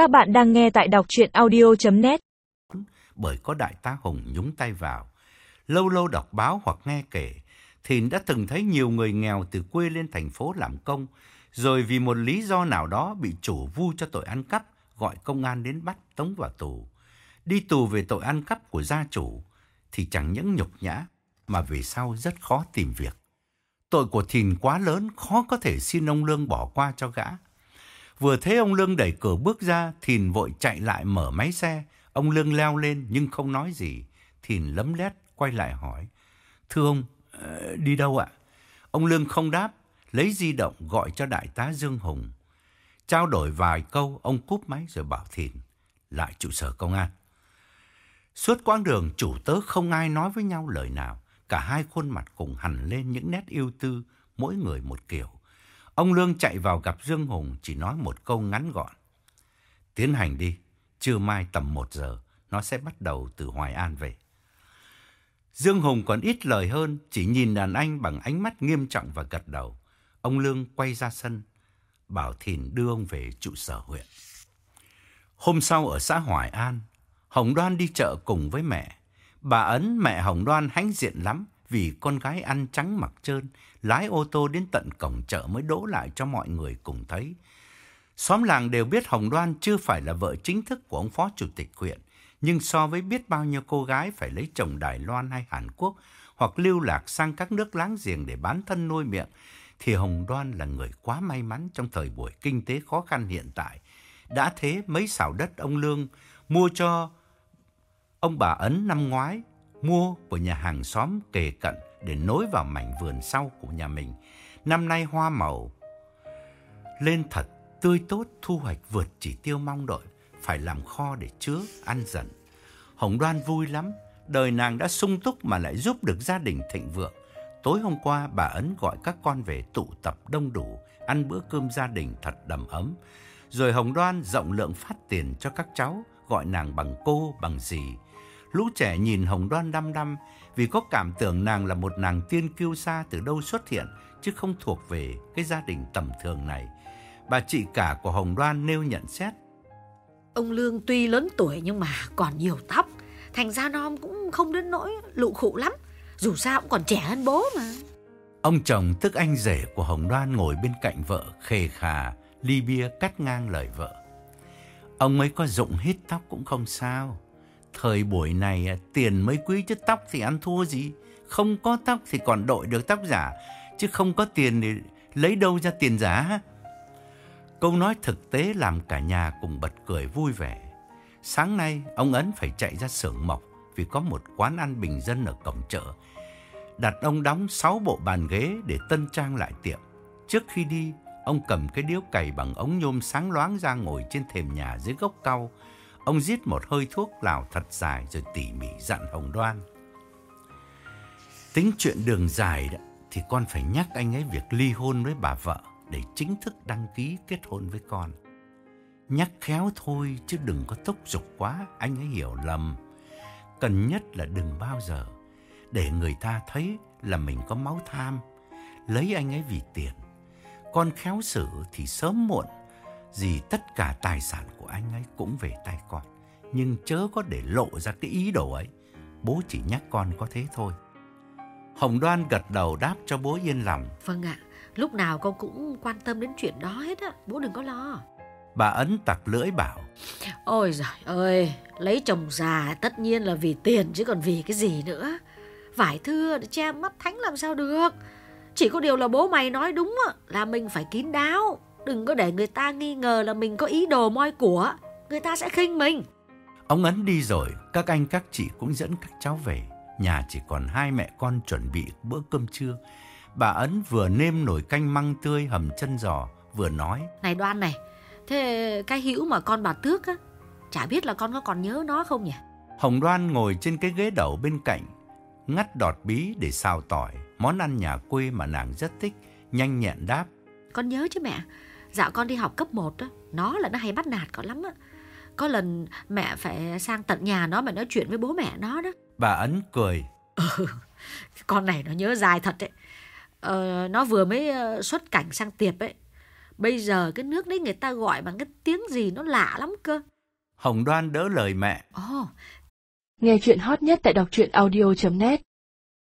Các bạn đang nghe tại đọc chuyện audio.net Bởi có đại tá Hùng nhúng tay vào. Lâu lâu đọc báo hoặc nghe kể, Thìn đã từng thấy nhiều người nghèo từ quê lên thành phố làm công, rồi vì một lý do nào đó bị chủ vu cho tội ăn cắp, gọi công an đến bắt tống vào tù. Đi tù về tội ăn cắp của gia chủ thì chẳng những nhục nhã mà về sau rất khó tìm việc. Tội của Thìn quá lớn, khó có thể xin ông Lương bỏ qua cho gã. Vừa thấy ông Lương đẩy cửa bước ra, Thìn vội chạy lại mở máy xe. Ông Lương leo lên nhưng không nói gì. Thìn lấm lét quay lại hỏi. Thưa ông, ờ, đi đâu ạ? Ông Lương không đáp, lấy di động gọi cho đại tá Dương Hùng. Trao đổi vài câu, ông cúp máy rồi bảo Thìn lại trụ sở công an. Suốt quãng đường chủ tớ không ai nói với nhau lời nào. Cả hai khuôn mặt cùng hằn lên những nét yêu tư, mỗi người một kiểu. Ông Lương chạy vào gặp Dương Hùng chỉ nói một câu ngắn gọn. Tiến hành đi, trưa mai tầm 1 giờ, nó sẽ bắt đầu từ Hoài An về. Dương Hùng còn ít lời hơn, chỉ nhìn đàn anh bằng ánh mắt nghiêm trọng và gật đầu. Ông Lương quay ra sân, bảo Thìn đưa ông về trụ sở huyện. Hôm sau ở xã Hoài An, Hồng Đoan đi chợ cùng với mẹ. Bà Ấn mẹ Hồng Đoan hãnh diện lắm vì con gái ăn trắng mặc trơn, lái ô tô đến tận cổng chợ mới đỗ lại cho mọi người cùng thấy. Xóm làng đều biết Hồng Đoan chưa phải là vợ chính thức của ông phó chủ tịch huyện, nhưng so với biết bao nhiêu cô gái phải lấy chồng Đài Loan hay Hàn Quốc hoặc lưu lạc sang các nước láng giềng để bán thân nuôi miệng, thì Hồng Đoan là người quá may mắn trong thời buổi kinh tế khó khăn hiện tại. Đã thế mấy xảo đất ông Lương mua cho ông bà Ấn năm ngoái, mua của nhà hàng xóm kề cận để nối vào mảnh vườn sau của nhà mình. Năm nay hoa màu lên thật tươi tốt, thu hoạch vượt chỉ tiêu mong đợi, phải làm kho để chứa, ăn dần. Hồng Đoan vui lắm, đời nàng đã sung túc mà lại giúp được gia đình thịnh vượng. Tối hôm qua bà Ấn gọi các con về tụ tập đông đủ, ăn bữa cơm gia đình thật đầm ấm. Rồi Hồng Đoan rộng lượng phát tiền cho các cháu, gọi nàng bằng cô, bằng dì. Lũ trẻ nhìn Hồng Đoan đăm đăm vì có cảm tưởng nàng là một nàng tiên kiêu xa từ đâu xuất hiện chứ không thuộc về cái gia đình tầm thường này. Bà chị cả của Hồng Đoan nêu nhận xét. Ông Lương tuy lớn tuổi nhưng mà còn nhiều tóc. Thành ra non cũng không đến nỗi lụ khụ lắm. Dù sao cũng còn trẻ hơn bố mà. Ông chồng tức anh rể của Hồng Đoan ngồi bên cạnh vợ khề khà, ly bia cắt ngang lời vợ. Ông ấy có dụng hết tóc cũng không sao. Thời buổi này à, tiền mới quý chứ tóc thì ăn thua gì. Không có tóc thì còn đội được tóc giả. Chứ không có tiền thì lấy đâu ra tiền giả. Câu nói thực tế làm cả nhà cùng bật cười vui vẻ. Sáng nay ông Ấn phải chạy ra xưởng mộc vì có một quán ăn bình dân ở cổng chợ. Đặt ông đóng 6 bộ bàn ghế để tân trang lại tiệm. Trước khi đi, ông cầm cái điếu cày bằng ống nhôm sáng loáng ra ngồi trên thềm nhà dưới gốc cau. Ông giết một hơi thuốc lào thật dài rồi tỉ mỉ dặn Hồng Đoan. Tính chuyện đường dài đó, thì con phải nhắc anh ấy việc ly hôn với bà vợ để chính thức đăng ký kết hôn với con. Nhắc khéo thôi chứ đừng có thúc giục quá, anh ấy hiểu lầm. Cần nhất là đừng bao giờ để người ta thấy là mình có máu tham, lấy anh ấy vì tiền. Con khéo xử thì sớm muộn gì tất cả tài sản của anh ấy cũng về tay con. Nhưng chớ có để lộ ra cái ý đồ ấy. Bố chỉ nhắc con có thế thôi. Hồng Đoan gật đầu đáp cho bố yên lòng. Vâng ạ, lúc nào con cũng quan tâm đến chuyện đó hết á, bố đừng có lo. Bà ấn tặc lưỡi bảo. Ôi giời ơi, lấy chồng già tất nhiên là vì tiền chứ còn vì cái gì nữa. Vải thưa để che mắt thánh làm sao được. Chỉ có điều là bố mày nói đúng á, là mình phải kín đáo. Đừng có để người ta nghi ngờ là mình có ý đồ moi của. Người ta sẽ khinh mình. Ông Ấn đi rồi, các anh các chị cũng dẫn các cháu về. Nhà chỉ còn hai mẹ con chuẩn bị bữa cơm trưa. Bà Ấn vừa nêm nồi canh măng tươi hầm chân giò, vừa nói. Này Đoan này, thế cái hữu mà con bà Tước á, chả biết là con có còn nhớ nó không nhỉ? Hồng Đoan ngồi trên cái ghế đầu bên cạnh, ngắt đọt bí để xào tỏi, món ăn nhà quê mà nàng rất thích, nhanh nhẹn đáp. Con nhớ chứ mẹ, dạo con đi học cấp 1 á, nó là nó hay bắt nạt con lắm á. Có lần mẹ phải sang tận nhà nó mà nói chuyện với bố mẹ nó đó. Bà Ấn cười. Ừ, con này nó nhớ dài thật đấy. Ờ, nó vừa mới ờ, xuất cảnh sang tiệp ấy. Bây giờ cái nước đấy người ta gọi bằng cái tiếng gì nó lạ lắm cơ. Hồng Đoan đỡ lời mẹ. Ồ, Nghe chuyện hot nhất tại đọc truyện audio.net